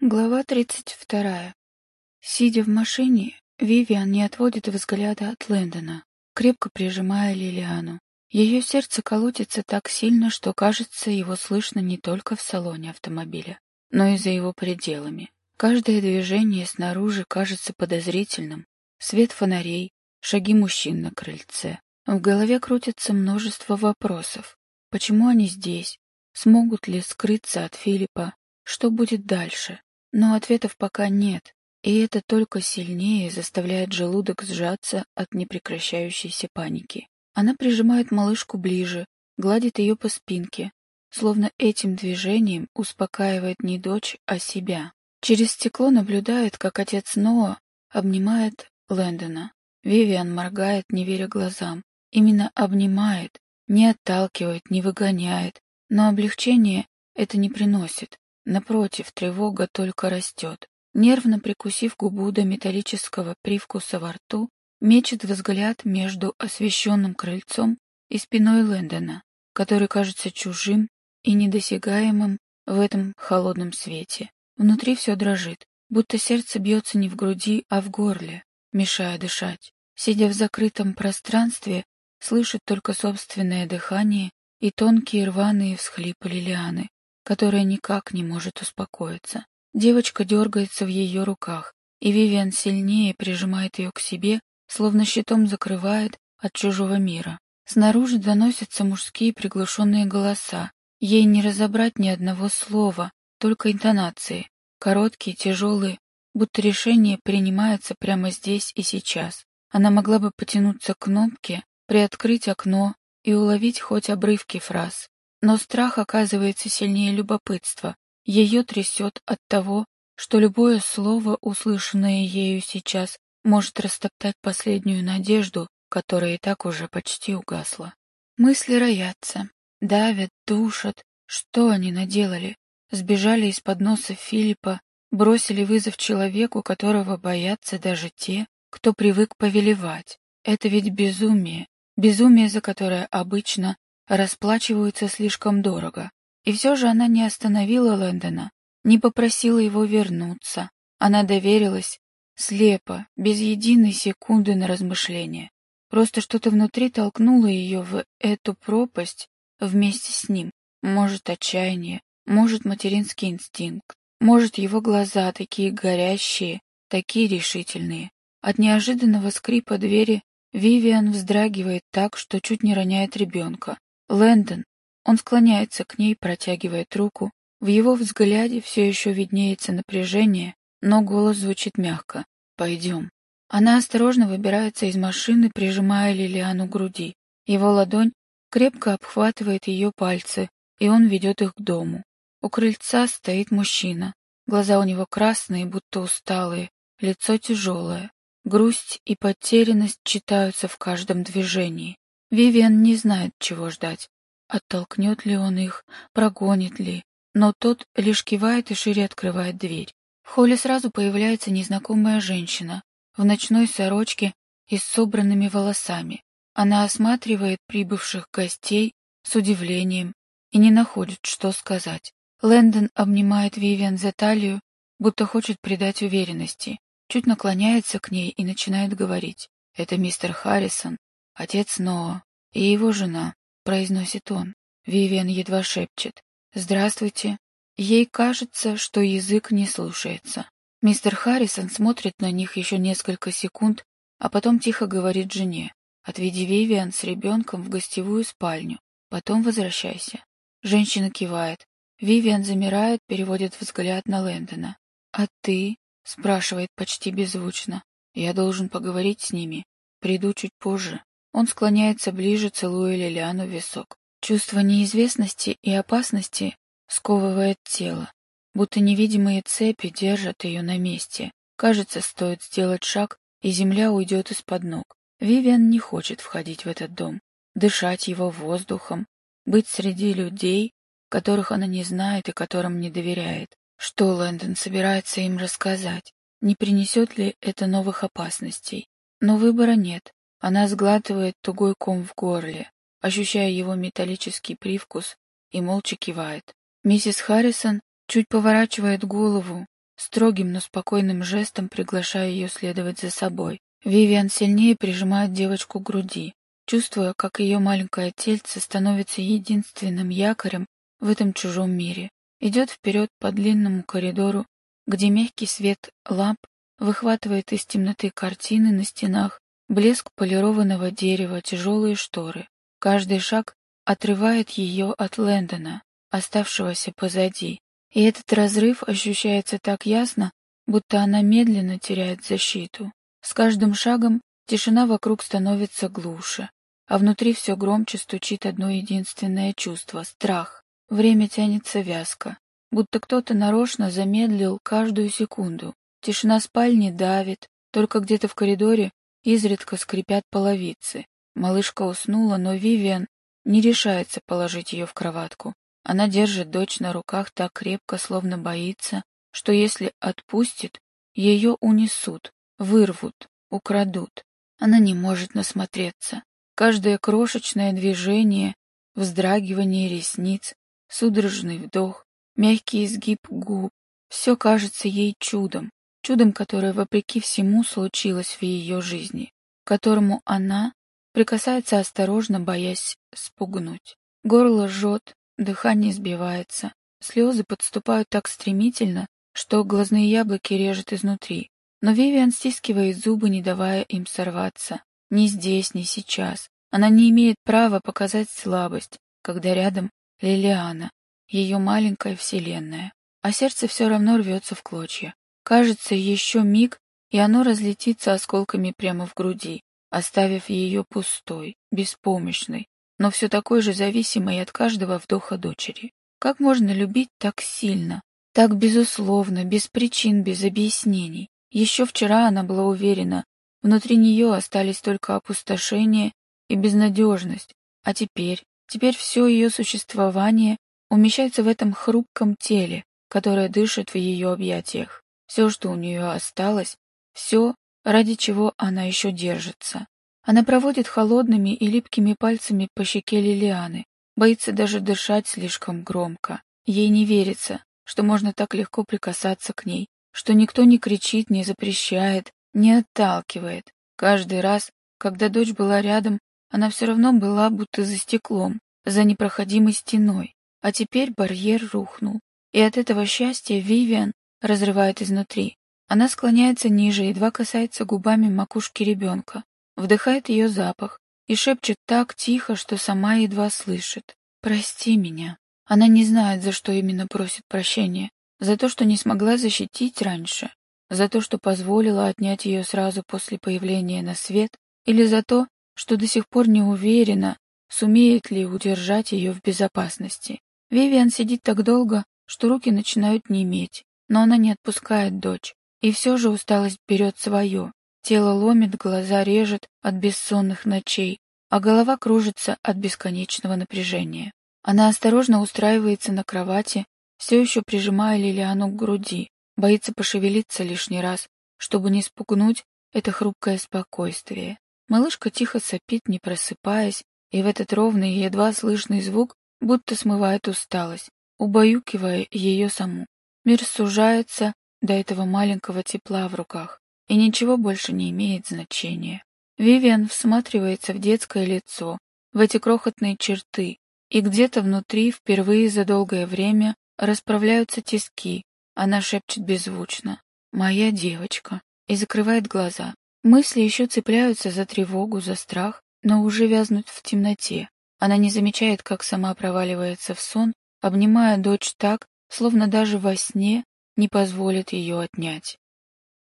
Глава тридцать вторая. Сидя в машине, Вивиан не отводит взгляда от Лэндона, крепко прижимая Лилиану. Ее сердце колотится так сильно, что, кажется, его слышно не только в салоне автомобиля, но и за его пределами. Каждое движение снаружи кажется подозрительным. Свет фонарей, шаги мужчин на крыльце. В голове крутится множество вопросов. Почему они здесь? Смогут ли скрыться от Филиппа? Что будет дальше? Но ответов пока нет, и это только сильнее заставляет желудок сжаться от непрекращающейся паники. Она прижимает малышку ближе, гладит ее по спинке, словно этим движением успокаивает не дочь, а себя. Через стекло наблюдает, как отец Ноа обнимает Лэндона. Вивиан моргает, не веря глазам. Именно обнимает, не отталкивает, не выгоняет, но облегчение это не приносит. Напротив, тревога только растет. Нервно прикусив губу до металлического привкуса во рту, мечет взгляд между освещенным крыльцом и спиной Лэндона, который кажется чужим и недосягаемым в этом холодном свете. Внутри все дрожит, будто сердце бьется не в груди, а в горле, мешая дышать. Сидя в закрытом пространстве, слышит только собственное дыхание и тонкие рваные всхлипы Лилианы, которая никак не может успокоиться. Девочка дергается в ее руках, и Вивиан сильнее прижимает ее к себе, словно щитом закрывает от чужого мира. Снаружи доносятся мужские приглушенные голоса. Ей не разобрать ни одного слова, только интонации. Короткие, тяжелые, будто решение принимается прямо здесь и сейчас. Она могла бы потянуться к кнопке, приоткрыть окно и уловить хоть обрывки фраз. Но страх оказывается сильнее любопытства. Ее трясет от того, что любое слово, услышанное ею сейчас, может растоптать последнюю надежду, которая и так уже почти угасла. Мысли роятся, давят, душат. Что они наделали? Сбежали из-под носа Филиппа, бросили вызов человеку, которого боятся даже те, кто привык повелевать. Это ведь безумие, безумие, за которое обычно расплачиваются слишком дорого. И все же она не остановила Лэндона, не попросила его вернуться. Она доверилась, слепо, без единой секунды на размышление. Просто что-то внутри толкнуло ее в эту пропасть вместе с ним. Может, отчаяние, может, материнский инстинкт, может, его глаза такие горящие, такие решительные. От неожиданного скрипа двери Вивиан вздрагивает так, что чуть не роняет ребенка. Лэндон. Он склоняется к ней, протягивает руку. В его взгляде все еще виднеется напряжение, но голос звучит мягко. «Пойдем». Она осторожно выбирается из машины, прижимая Лилиану к груди. Его ладонь крепко обхватывает ее пальцы, и он ведет их к дому. У крыльца стоит мужчина. Глаза у него красные, будто усталые, лицо тяжелое. Грусть и потерянность читаются в каждом движении. Вивиан не знает, чего ждать. Оттолкнет ли он их, прогонит ли. Но тот лишь кивает и шире открывает дверь. В холле сразу появляется незнакомая женщина в ночной сорочке и с собранными волосами. Она осматривает прибывших гостей с удивлением и не находит, что сказать. Лэндон обнимает Вивиан за талию, будто хочет придать уверенности, чуть наклоняется к ней и начинает говорить. «Это мистер Харрисон, Отец Ноа и его жена, произносит он. Вивиан едва шепчет. Здравствуйте. Ей кажется, что язык не слушается. Мистер Харрисон смотрит на них еще несколько секунд, а потом тихо говорит жене. Отведи Вивиан с ребенком в гостевую спальню, потом возвращайся. Женщина кивает. Вивиан замирает, переводит взгляд на Лэндона. «А ты?» — спрашивает почти беззвучно. «Я должен поговорить с ними. Приду чуть позже». Он склоняется ближе, целуя Лилиану в висок. Чувство неизвестности и опасности сковывает тело, будто невидимые цепи держат ее на месте. Кажется, стоит сделать шаг, и земля уйдет из-под ног. Вивиан не хочет входить в этот дом, дышать его воздухом, быть среди людей, которых она не знает и которым не доверяет. Что Лэндон собирается им рассказать? Не принесет ли это новых опасностей? Но выбора нет. Она сглатывает тугой ком в горле, ощущая его металлический привкус, и молча кивает. Миссис Харрисон чуть поворачивает голову, строгим, но спокойным жестом приглашая ее следовать за собой. Вивиан сильнее прижимает девочку к груди, чувствуя, как ее маленькое тельце становится единственным якорем в этом чужом мире. Идет вперед по длинному коридору, где мягкий свет ламп выхватывает из темноты картины на стенах, блеск полированного дерева, тяжелые шторы. Каждый шаг отрывает ее от Лэндона, оставшегося позади. И этот разрыв ощущается так ясно, будто она медленно теряет защиту. С каждым шагом тишина вокруг становится глуше, а внутри все громче стучит одно единственное чувство — страх. Время тянется вязко, будто кто-то нарочно замедлил каждую секунду. Тишина спальни давит, только где-то в коридоре изредка скрипят половицы. Малышка уснула, но Вивиан не решается положить ее в кроватку. Она держит дочь на руках так крепко, словно боится, что если отпустит, ее унесут, вырвут, украдут. Она не может насмотреться. Каждое крошечное движение, вздрагивание ресниц, судорожный вдох, мягкий изгиб губ — все кажется ей чудом, чудом, которое, вопреки всему, случилось в ее жизни, к которому она прикасается осторожно, боясь спугнуть. Горло жжет, Дыхание сбивается, слезы подступают так стремительно, что глазные яблоки режет изнутри. Но Вивиан стискивает зубы, не давая им сорваться. Ни здесь, ни сейчас. Она не имеет права показать слабость, когда рядом Лилиана, ее маленькая вселенная. А сердце все равно рвется в клочья. Кажется, еще миг, и оно разлетится осколками прямо в груди, оставив ее пустой, беспомощной, но все такой же зависимой от каждого вдоха дочери. Как можно любить так сильно, так безусловно, без причин, без объяснений? Еще вчера она была уверена, внутри нее остались только опустошение и безнадежность, а теперь, теперь все ее существование умещается в этом хрупком теле, которое дышит в ее объятиях. Все, что у нее осталось, все, ради чего она еще держится. Она проводит холодными и липкими пальцами по щеке Лилианы, боится даже дышать слишком громко. Ей не верится, что можно так легко прикасаться к ней, что никто не кричит, не запрещает, не отталкивает. Каждый раз, когда дочь была рядом, она все равно была будто за стеклом, за непроходимой стеной. А теперь барьер рухнул, и от этого счастья Вивиан разрывает изнутри. Она склоняется ниже, едва касается губами макушки ребенка, вдыхает ее запах и шепчет так тихо, что сама едва слышит. «Прости меня». Она не знает, за что именно просит прощения. За то, что не смогла защитить раньше, за то, что позволила отнять ее сразу после появления на свет, или за то, что до сих пор не уверена, сумеет ли удержать ее в безопасности. Вивиан сидит так долго, что руки начинают неметь, но она не отпускает дочь, и все же усталость берет свое, Тело ломит, глаза режет от бессонных ночей, а голова кружится от бесконечного напряжения. Она осторожно устраивается на кровати, все еще прижимая Лилиану к груди, боится пошевелиться лишний раз, чтобы не спугнуть это хрупкое спокойствие. Малышка тихо сопит, не просыпаясь, и в этот ровный едва слышный звук будто смывает усталость, убаюкивая ее саму. Мир сужается до этого маленького тепла в руках и ничего больше не имеет значения. Вивиан всматривается в детское лицо, в эти крохотные черты, и где-то внутри впервые за долгое время расправляются тиски. Она шепчет беззвучно «Моя девочка» и закрывает глаза. Мысли еще цепляются за тревогу, за страх, но уже вязнут в темноте. Она не замечает, как сама проваливается в сон, обнимая дочь так, словно даже во сне не позволит ее отнять.